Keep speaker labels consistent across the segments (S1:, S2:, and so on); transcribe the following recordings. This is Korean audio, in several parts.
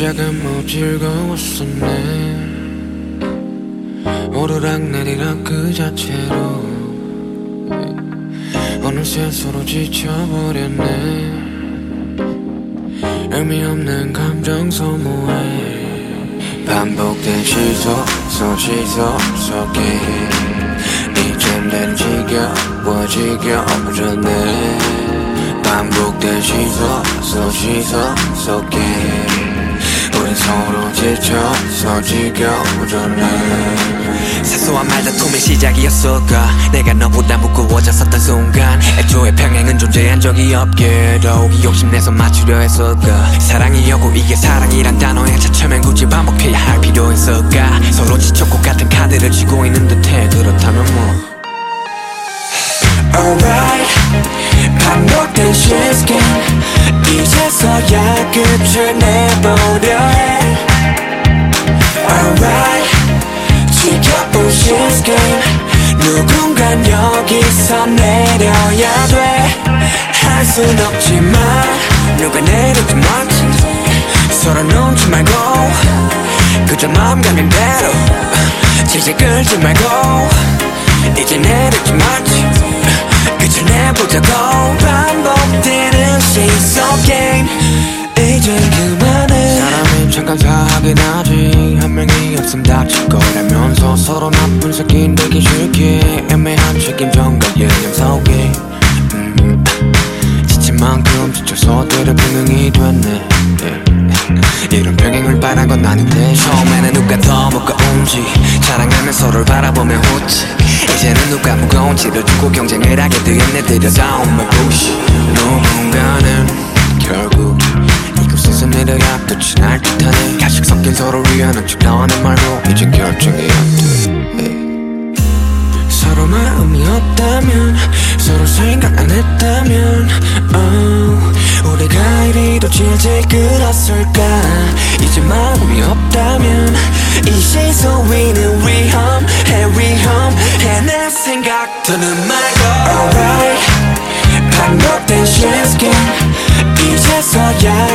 S1: 시작은 뭐 즐거웠었네. 오르락내리락 그 자체로. 어느새 서로 지쳐버렸네. 의미 없는 감정 소모해 반복된 시속 속 시속 속에. 이젠 난 지겨워 지겨워졌네. 반복된 시속 속 시속 속에 우린 서로 지쳐서 지겨워졌네.
S2: 사소한 말다툼의 시작이었을까 내가 너보다 무거워졌었던 순간. 애초에 평행은 존재한 적이 없게 더욱이 욕심내서 맞추려 했을까 사랑이었고 이게 사랑이란 단어에 차츰엔 굳이 반복해야 할 필요 있을까 서로 지쳤고 같은 카드를 쥐고 있는 듯해. 그렇다면 뭐.
S3: Alright. 반복된 시스템 이제서야 끝을 내보려. 해 Alright. 지겨운 시스템. 누군간 여기서 내려야 돼할 순 없지만 누가 내리지 말지. 서로 눈치 말고 그저 마음 가는 대로. 질질 끌지 말고 이제 내리지 말지
S1: 사람이 잠깐 사하긴 하지. 한 명이 없음 다칠 거라면서 서로 나쁜 새끼 되기 싫게. 애매한 책임전과 예념 속에 음, 지친 만큼 지쳐서 때려 병행이 됐네. 예. 이런 병행을 바란 건 아닌데.
S2: 처음에는 누가 더 무거운지. 자랑하며 서로를 바라보며 웃지. 이제는 누가 무거운지를 두고 경쟁을 하게 되었네 들여다온 말 부시.
S1: 누군가는 결국 이곳에서 내려야 끝이 날 듯하네. 가식 섞인 서로 위하는 척 나와는 말로 이젠 결정이 안돼. 서로 마음이 없다면 서로 생각 안 했다면 oh, 우리가 이리도 질질 끌었을까? 이제 마음이 없다면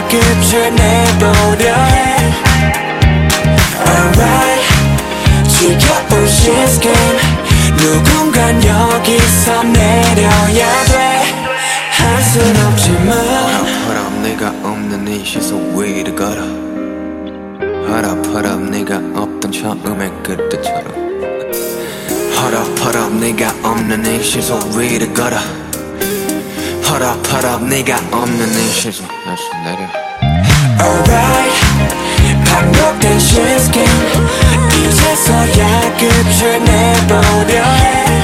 S3: 끝을 내보려. 해 Alright. 지겨운 시스템 누군간 여기서 내려야 돼할 순 없지만.
S1: 허랍 내가 없는 이 시소 위를 걸어. 허랍 허랍 내가 없던 처음의 그때처럼. 허랍 허랍 내가 없는 이 시소 위를 걸어 허랍 허랍 내가 없는 이 시소 다시 내려.
S3: Alright. 반복된 시스템 이제서야 끝을 내보려. 해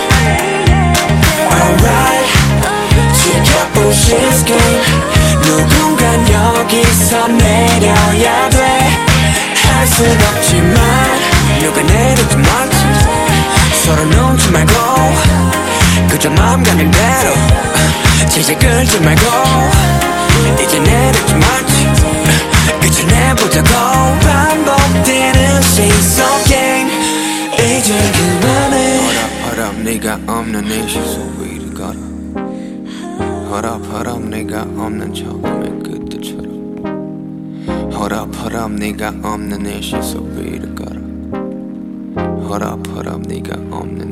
S3: Alright. 지겨운 시스템. 누군간 여기서 내려야 돼할 순 없지만
S1: 질질 끌지 말고 이제 내리지 말지. 끝을 내보자고.
S3: 반복되는 시속 게임. 이제 그만해
S1: 허랍 네가 없는 이 시소 위를 걸어. 허랍 허랍 네가 없는 처음의 그때처럼. 허랍 허랍 네가 없는 이 시소 위를 걸어. 허랍 허랍 네가 없는